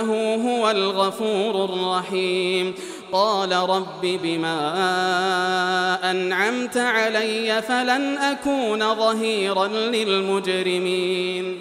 إنه هو الغفور الرحيم. قال رب بما أنعمت علي فلن أكون ظهيرا للمجرمين.